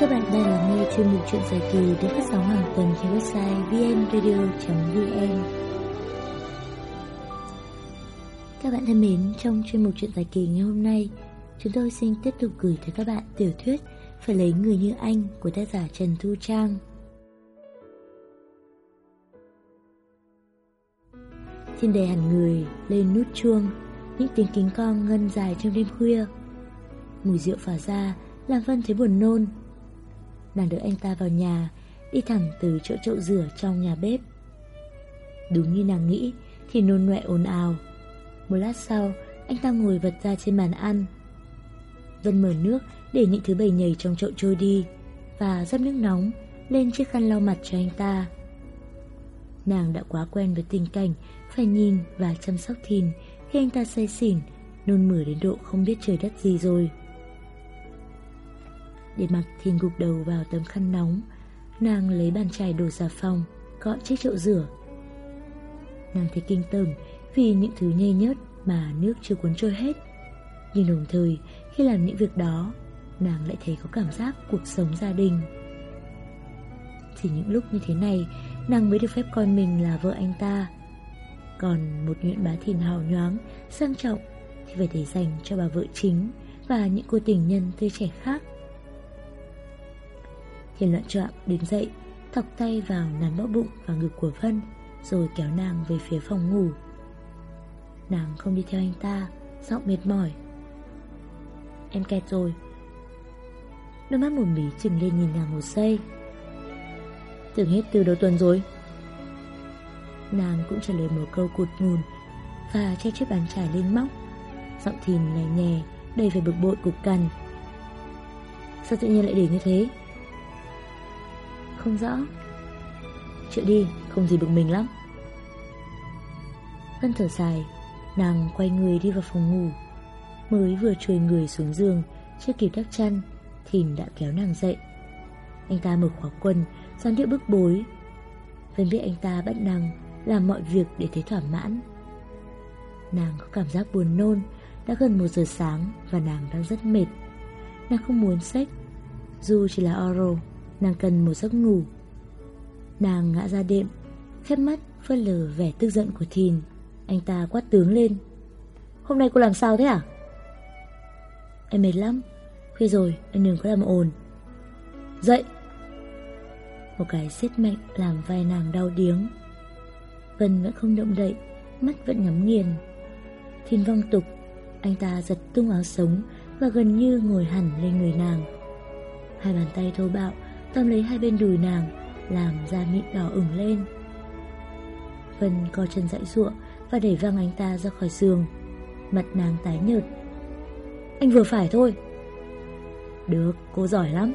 Các bạn đang lắng nghe chuyên mục chuyện dài kỳ được phát sóng hàng tuần trên website vnradio.vn Các bạn thân mến, trong chuyên mục chuyện dài kỳ ngày hôm nay, chúng tôi xin tiếp tục gửi tới các bạn tiểu thuyết Phải lấy người như anh của tác giả Trần Thu Trang. Thiên đề hẳn người lên nút chuông, những tiếng kính con ngân dài trong đêm khuya. Mùi rượu phả ra làm Vân thấy buồn nôn Nàng đỡ anh ta vào nhà, Đi thẳng từ chỗ chậu rửa trong nhà bếp. Đúng như nàng nghĩ, Thì nôn nọe ồn ào. Một lát sau, Anh ta ngồi vật ra trên bàn ăn. Vân mở nước Để những thứ bầy nhầy trong chậu trôi đi Và dắp nước nóng Lên chiếc khăn lau mặt cho anh ta. Nàng đã quá quen với tình cảnh Phải nhìn và chăm sóc thìn Khi anh ta say xỉn, Nôn mửa đến độ không biết trời đất gì rồi để mặc thì gục đầu vào tấm khăn nóng, Nàng lấy bàn chải đổ xà phòng Cọ chiếc chậu rửa. Nàng thấy kinh tởm Vì những thứ nhây nhớt mà nước chưa cuốn trôi hết. Nhưng đồng thời, Khi làm những việc đó, Nàng lại thấy có cảm giác cuộc sống gia đình. Chỉ những lúc như thế này, Nàng mới được phép coi mình là vợ anh ta. Còn một nguyện bá thìn hào nhoáng, Sang trọng Thì phải để dành cho bà vợ chính Và những cô tình nhân tươi trẻ khác. Hiền loạn trọng đứng dậy, Thọc tay vào nắn bóp bụng và ngực của Vân, Rồi kéo nàng về phía phòng ngủ. Nàng không đi theo anh ta, Giọng mệt mỏi. Em kẹt rồi. Đôi mắt mồm mí chừng lên nhìn nàng một giây. Tưởng hết từ đầu tuần rồi. Nàng cũng trả lời một câu cụt ngùn Và che chiếc bàn trải lên móc. Giọng thìn nhẹ nhẹ, Đầy về bực bội cục cằn. Sao tự nhiên lại để như thế? Không rõ. Chịu đi, không gì bực mình lắm. Vân thở dài Nàng quay người đi vào phòng ngủ. Mới vừa trùi người xuống giường Chưa kịp đắp chăn Thìn đã kéo nàng dậy. Anh ta mở khóa quần dáng điệu bức bối. Vân biết anh ta bắt nàng Làm mọi việc để thấy thỏa mãn. Nàng có cảm giác buồn nôn Đã gần một giờ sáng Và nàng đang rất mệt. Nàng không muốn sách Dù chỉ là oral Nàng cần một giấc ngủ. Nàng ngã ra đệm, Khép mắt, phớt lờ vẻ tức giận của Thìn. Anh ta quát tướng lên. Hôm nay cô làm sao thế à Em mệt lắm. Khuya rồi, anh đừng có làm ồn. Dậy. Một cái xiết mạnh làm vai nàng đau điếng. Vân vẫn không động đậy, Mắt vẫn nhắm nghiền. Thìn vong tục, Anh ta giật tung áo sống Và gần như ngồi hẳn lên người nàng. Hai bàn tay thô bạo Tóm lấy hai bên đùi nàng Làm da mịn đỏ ửng lên. Vân co chân dãy ruộng Và đẩy văng anh ta ra khỏi giường Mặt nàng tái nhợt. Anh vừa phải thôi. Được, cô giỏi lắm.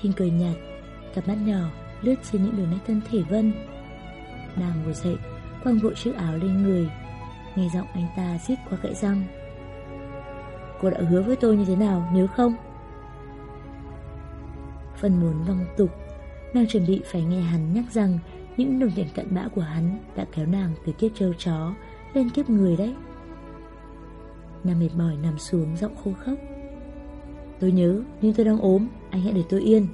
Thinh cười nhạt Cặp mắt nhỏ lướt trên những đường nét thân thể Vân. Nàng ngồi dậy Quăng vội chiếc áo lên người Nghe giọng anh ta xít qua cậy răng. Cô đã hứa với tôi như thế nào nhớ không? Phần muốn vong tục Nàng chuẩn bị phải nghe hắn nhắc rằng Những đồng tiền cận bã của hắn Đã kéo nàng từ kiếp trâu chó Lên kiếp người đấy. Nàng mệt mỏi nằm xuống giọng khô khốc. Tôi nhớ, Nhưng tôi đang ốm, Anh hãy để tôi yên.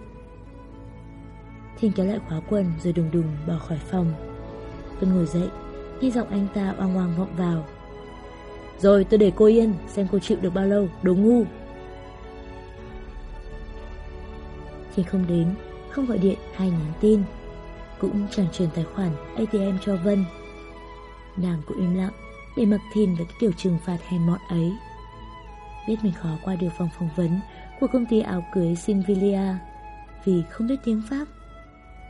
Thiên kéo lại khóa quần Rồi đùng đùng bỏ khỏi phòng. Tôi ngồi dậy, Nghe giọng anh ta oang oang vọng vào. Rồi, tôi để cô yên, Xem cô chịu được bao lâu, Đồ ngu. Khi không đến, không gọi điện hay nhắn tin. Cũng chẳng truyền tài khoản ATM cho Vân. Nàng cũng im lặng Để mặc thìn với cái kiểu trừng phạt hèn mọn ấy. Biết mình khó qua được phòng phỏng vấn Của công ty áo cưới Sinvilia Vì không biết tiếng Pháp.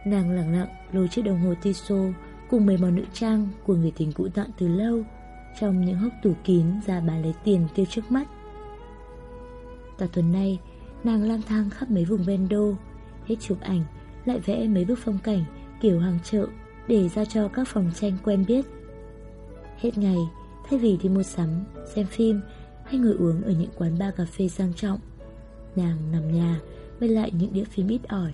Nàng lặng lặng lôi chiếc đồng hồ Tissot Cùng mấy món nữ trang Của người tình cũ tặng từ lâu Trong những hốc tủ kín ra bán lấy tiền tiêu trước mắt. Cả tuần nay Nàng lang thang khắp mấy vùng ven đô Hết chụp ảnh Lại vẽ mấy bức phong cảnh kiểu hàng chợ Để ra cho các phòng tranh quen biết. Hết ngày Thay vì đi mua sắm, xem phim Hay ngồi uống ở những quán bar cà phê sang trọng Nàng nằm nhà Bên lại những đĩa phim ít ỏi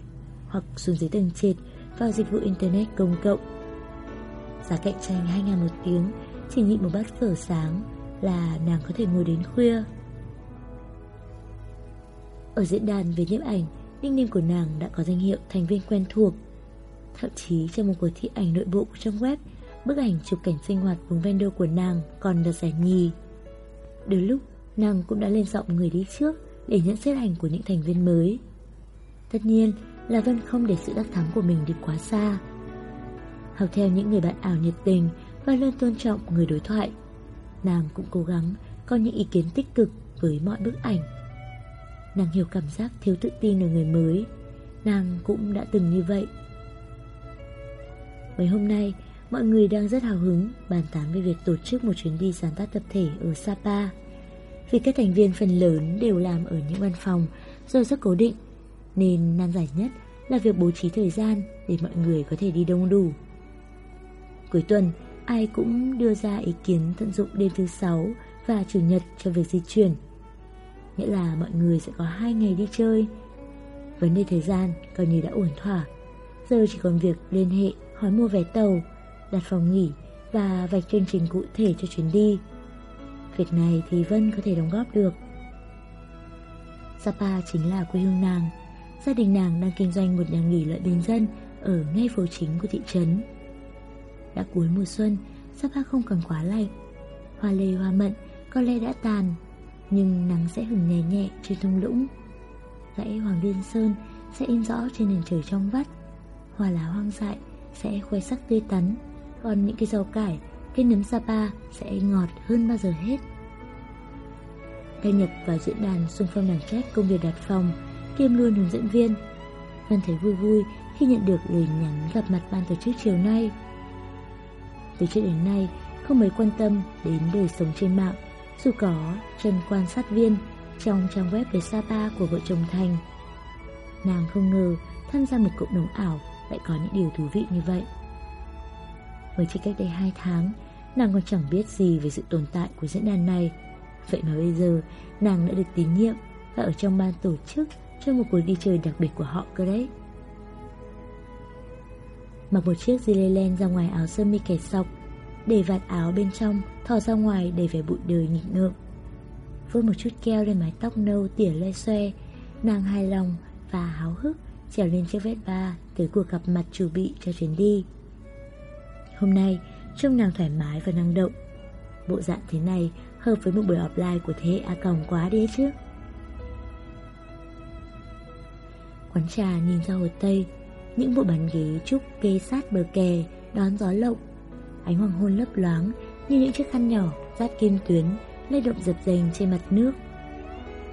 Hoặc xuống dưới tầng trệt Vào dịch vụ internet công cộng. Giá cạnh tranh 2 ngàn một tiếng Chỉ nhịn một bát phở sáng Là nàng có thể ngồi đến khuya. Ở diễn đàn về nhiếp ảnh, nickname của nàng đã có danh hiệu thành viên quen thuộc. Thậm chí trong một cuộc thi ảnh nội bộ của trang web, bức ảnh chụp cảnh sinh hoạt vùng vendor của nàng còn được giải nhì. Đôi lúc, nàng cũng đã lên giọng người đi trước để nhận xét ảnh của những thành viên mới. Tất nhiên là Vân không để sự đắc thắng của mình đi quá xa. Học theo những người bạn ảo nhiệt tình và luôn tôn trọng người đối thoại. Nàng cũng cố gắng có những ý kiến tích cực với mọi bức ảnh. Nàng hiểu cảm giác thiếu tự tin ở người mới. Nàng cũng đã từng như vậy. Mấy hôm nay, mọi người đang rất hào hứng bàn tán về việc tổ chức một chuyến đi sáng tác tập thể ở Sapa. Vì các thành viên phần lớn đều làm ở những văn phòng rồi rất cố định, nên nan giải nhất là việc bố trí thời gian để mọi người có thể đi đông đủ. Cuối tuần, ai cũng đưa ra ý kiến tận dụng đêm thứ sáu và chủ nhật cho việc di chuyển. Nghĩa là mọi người sẽ có hai ngày đi chơi. Vấn đề thời gian coi như đã ổn thỏa. Giờ chỉ còn việc liên hệ hỏi mua vé tàu, đặt phòng nghỉ và vạch chương trình cụ thể cho chuyến đi. Việc này thì Vân có thể đóng góp được. Sapa chính là quê hương nàng. Gia đình nàng đang kinh doanh một nhà nghỉ lợi bình dân ở ngay phố chính của thị trấn. Đã cuối mùa xuân, Sapa không còn quá lạnh. Hoa lê hoa mận có lẽ đã tàn, nhưng nắng sẽ hừng nhẹ nhẹ trên thung lũng. Dãy Hoàng Liên Sơn sẽ in rõ trên nền trời trong vắt. Hoa lá hoang dại sẽ khoe sắc tươi tắn, còn những cái rau cải, cây nấm Sapa sẽ ngọt hơn bao giờ hết. Đăng nhập vào diễn đàn xung phong đảng trách công việc đặt phòng, kiêm luôn hướng dẫn viên. Vân thấy vui vui khi nhận được lời nhắn gặp mặt ban tổ chức chiều nay. Từ trước đến nay, không mấy quan tâm đến đời sống trên mạng, dù có chân quan sát viên trong trang web về Sapa của vợ chồng Thành. Nàng không ngờ tham gia một cộng đồng ảo lại có những điều thú vị như vậy. Mới chỉ cách đây 2 tháng, nàng còn chẳng biết gì về sự tồn tại của diễn đàn này. Vậy mà bây giờ, nàng đã được tín nhiệm và ở trong ban tổ chức cho một cuộc đi chơi đặc biệt của họ cơ đấy. Mặc một chiếc gilet len ra ngoài áo sơ mi kẻ sọc, để vạt áo bên trong thò ra ngoài để vẻ bụi đời nghịch ngợm. Vớt một chút keo lên mái tóc nâu tỉa le xoe, nàng hài lòng và háo hức trèo lên chiếc vét ba tới cuộc gặp mặt chủ bị cho chuyến đi. Hôm nay, trông nàng thoải mái và năng động. Bộ dạng thế này hợp với một buổi offline của thế hệ A còng quá đi chứ. Quán trà nhìn ra hồ Tây, những bộ bàn ghế trúc kê sát bờ kè đón gió lộng. Ánh hoàng hôn lấp loáng như những chiếc khăn nhỏ rát kim tuyến, lay động dập dềnh trên mặt nước.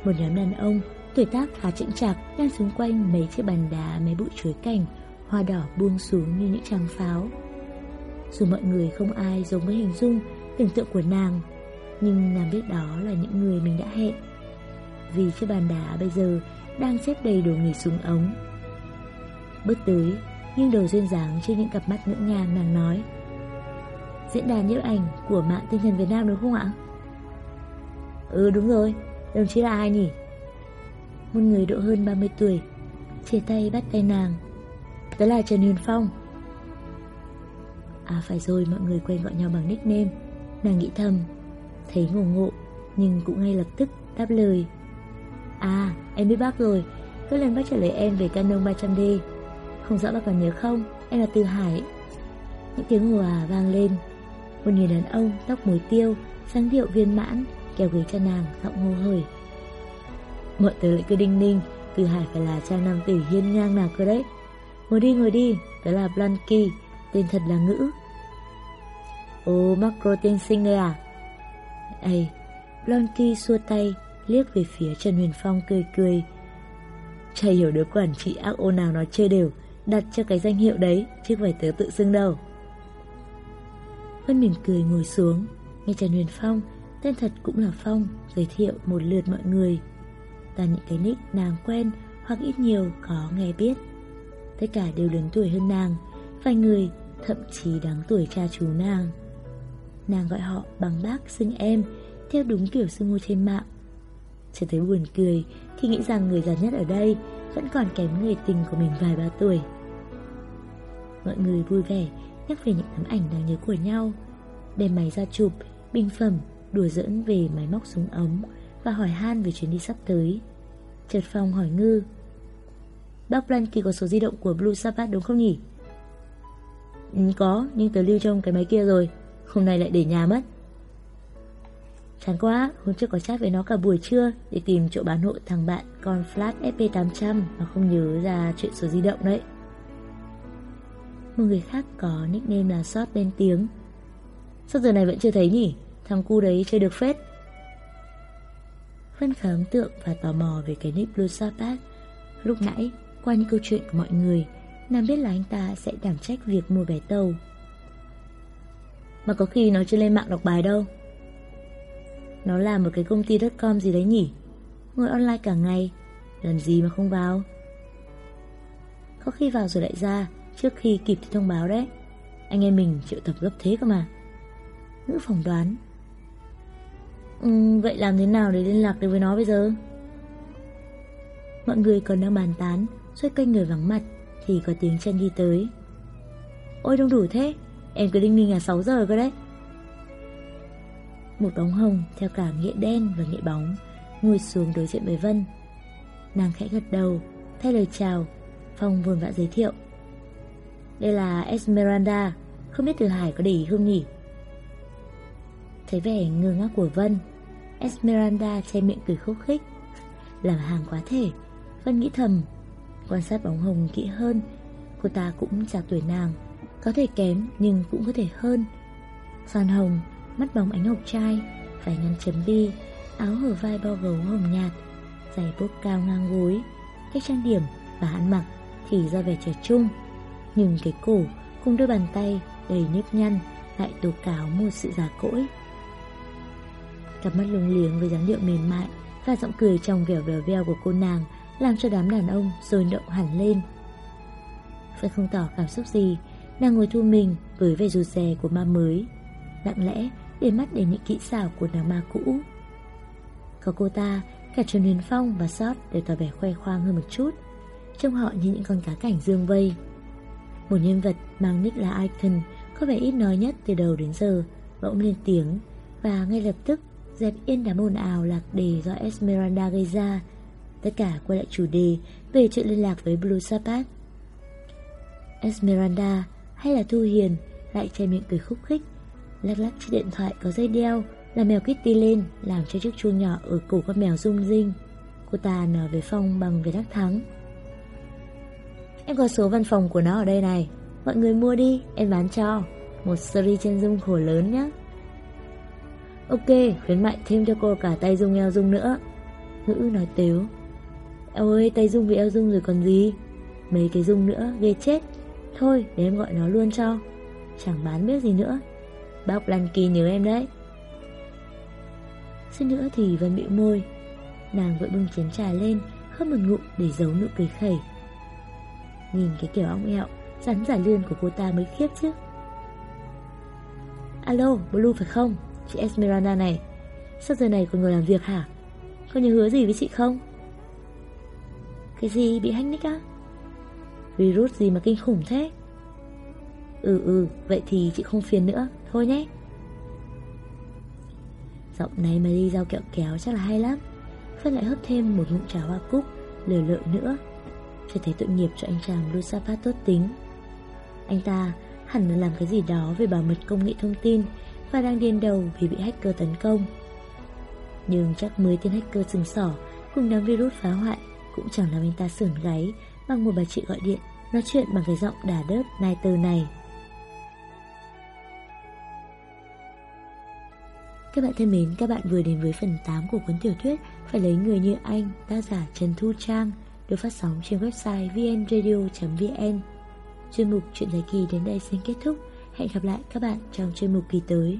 Một nhóm đàn ông, Tuổi tác khá chững chạc, đang xung quanh mấy chiếc bàn đá, mấy bụi chuối cảnh Hoa đỏ buông xuống như những tràng pháo. Dù mọi người không ai giống với hình dung, Tưởng tượng của nàng, Nhưng nàng biết đó là những người mình đã hẹn. Vì chiếc bàn đá bây giờ Đang xếp đầy đồ nghỉ xuống ống. Bước tới, Nhưng đầu duyên dáng trên những cặp mắt ngỡ ngàng nàng nói Diễn đàn nhiếp ảnh của mạng tinh thần Việt Nam đúng không ạ? Ừ đúng rồi Đồng chí là ai nhỉ? một người độ hơn 30 tuổi, chia tay bắt tay nàng. Đó là Trần Huyền Phong. À phải rồi, mọi người quen gọi nhau bằng nickname. Nàng nghĩ thầm, thấy ngộ ngộ, nhưng cũng ngay lập tức đáp lời. À, em biết bác rồi, các lần bác trả lời em về Canon 300D. Không rõ bác còn nhớ không, em là Từ Hải. Những tiếng hùa vang lên. Một người đàn ông tóc mối tiêu, sáng điệu viên mãn, kéo ghế cho nàng, giọng hô hởi. Mọi tớ lại cứ đinh ninh Từ Hải phải là trang nam tử hiên ngang nào cơ đấy. Ngồi đi ngồi đi Đó là Blanky Tên thật là ngữ. Ồ macro tiên sinh đây à. Ây Blanky xua tay Liếc về phía Trần Huyền Phong cười cười. Chả hiểu đứa quản trị ác ô nào nó chơi đều Đặt cho cái danh hiệu đấy Chứ phải tớ tự xưng đâu. Vân mỉm cười ngồi xuống Nghe Trần Huyền Phong Tên thật cũng là Phong Giới thiệu một lượt mọi người toàn những cái nick nàng quen hoặc ít nhiều có nghe biết. Tất cả đều lớn tuổi hơn nàng, vài người thậm chí đáng tuổi cha chú nàng. Nàng gọi họ bằng bác xưng em, theo đúng kiểu xưng hô trên mạng thấy buồn cười khi nghĩ rằng người già nhất ở đây vẫn còn kém người tình của mình vài ba tuổi. Mọi người vui vẻ nhắc về những tấm ảnh đáng nhớ của nhau, đem máy ra chụp, bình phẩm, đùa giỡn về máy móc súng ống, và hỏi han về chuyến đi sắp tới. Trật Phong hỏi Ngư Bác Blanky có số di động của Blue Sabbath đúng không nhỉ? Ừ, có, nhưng tớ lưu trong cái máy kia rồi Hôm nay lại để nhà mất Chán quá, hôm trước có chat với nó cả buổi trưa Để tìm chỗ bán hộ thằng bạn con Flat FP800 Mà không nhớ ra chuyện số di động đấy một người khác có nickname là Sót lên tiếng. Sao giờ này vẫn chưa thấy nhỉ? Thằng cu đấy chơi được phết. Vân khá ấn tượng và tò mò về cái nick Blue Sabbath Lúc nãy, qua những câu chuyện của mọi người Nàng biết là anh ta sẽ đảm trách việc mua vé tàu. Mà có khi nó chưa lên mạng đọc bài đâu. Nó là một cái công ty com gì đấy nhỉ? Ngồi online cả ngày Làm gì mà không vào? Có khi vào rồi lại ra Trước khi kịp thì thông báo đấy. Anh em mình triệu tập gấp thế cơ mà. Nữ phỏng đoán. Ừ, Vậy làm thế nào để liên lạc được với nó bây giờ? Mọi người còn đang bàn tán Xoay quanh người vắng mặt Thì có tiếng chân đi tới. Ôi đông đủ thế Em cứ đinh ninh là 6 giờ cơ đấy. Một bóng hồng theo cả nghĩa đen và nghĩa bóng Ngồi xuống đối diện với Vân. Nàng khẽ gật đầu Thay lời chào Phong vồn vã giới thiệu. Đây là Esmeralda. Không biết Từ Hải có để ý không nhỉ? Thấy vẻ ngơ ngác của Vân Esmeralda che miệng cười khúc khích. Làm hàng quá thể Vân nghĩ thầm Quan sát bóng hồng kỹ hơn Cô ta cũng chào tuổi nàng Có thể kém nhưng cũng có thể hơn. Son hồng, mắt bóng ánh ngọc trai Phải ngăn chấm bi Áo hở vai bao gấu hồng nhạt Giày bốt cao ngang gối Cách trang điểm và ăn mặc Thì ra vẻ trẻ trung. Nhưng cái cổ cùng đôi bàn tay đầy nếp nhăn Lại tố cáo một sự già cỗi Cặp mắt lung liếng với dáng điệu mềm mại Và giọng cười trong vẻo vẻo veo của cô nàng làm cho đám đàn ông rồi động hẳn lên. Phân không tỏ cảm xúc gì, nàng ngồi thu mình với vẻ rụt rè của ma mới, lặng lẽ để mắt đến những kỹ xảo của nàng ma cũ. Có cô ta, cả Trần Huyền Phong và Sót đều tỏ vẻ khoe khoang hơn một chút, trông họ như những con cá cảnh dương vây. Một nhân vật mang nick là Icon có vẻ ít nói nhất từ đầu đến giờ, bỗng lên tiếng và ngay lập tức dẹp yên đám ồn ào lạc đề do Esmeralda gây ra Tất cả quay lại chủ đề về chuyện liên lạc với Blue Sabbath. Esmeralda hay là Thu Hiền lại che miệng cười khúc khích, lắc lắc chiếc điện thoại có dây đeo là mèo Kitty lên làm cho chiếc chuông nhỏ ở cổ con mèo rung rinh. Cô ta nở về phong bằng vẻ đắc thắng. Em có số văn phòng của nó ở đây này, mọi người mua đi, em bán cho. Một series chân dung khổ lớn nhé. Ok, khuyến mại thêm cho cô cả tay dung eo dung nữa. Ngữ nói tếu. Eo ơi tay dung vì eo dung rồi còn gì Mấy cái dung nữa ghê chết Thôi để em gọi nó luôn cho Chẳng bán biết gì nữa Bác Lan Kỳ nhớ em đấy Xin nữa thì Vân bị môi Nàng vội bưng chén trà lên Hớp một ngụm để giấu nụ cười khẩy Nhìn cái kiểu ong ẹo Rắn giả lươn của cô ta mới khiếp chứ. Alo, Blue phải không? Chị Esmeralda này. Sao giờ này còn ngồi làm việc hả? Có nhớ hứa gì với chị không? Cái gì bị hack nick á? Virus gì mà kinh khủng thế? Ừ ừ Vậy thì chị không phiền nữa. Thôi nhé. Giọng này mà đi giao kẹo kéo chắc là hay lắm. Phân lại hấp thêm một ngụm trà hoa cúc Lờ lợ nữa sẽ thấy tội nghiệp cho anh chàng Lusafa tốt tính. Anh ta hẳn là làm cái gì đó Về bảo mật công nghệ thông tin Và đang điên đầu vì bị hacker tấn công. Nhưng chắc mới tên hacker sừng sỏ Cùng đám virus phá hoại cũng chẳng làm anh ta sởn gáy bằng một bà chị gọi điện nói chuyện bằng cái giọng đà đớp nai từ này. Các bạn thân mến, các bạn vừa đến với phần 8 của cuốn tiểu thuyết Phải lấy người như anh, tác giả Trần Thu Trang, được phát sóng trên website vnradio.vn. Chuyên mục Chuyện dài kỳ đến đây xin kết thúc. Hẹn gặp lại các bạn trong chuyên mục kỳ tới.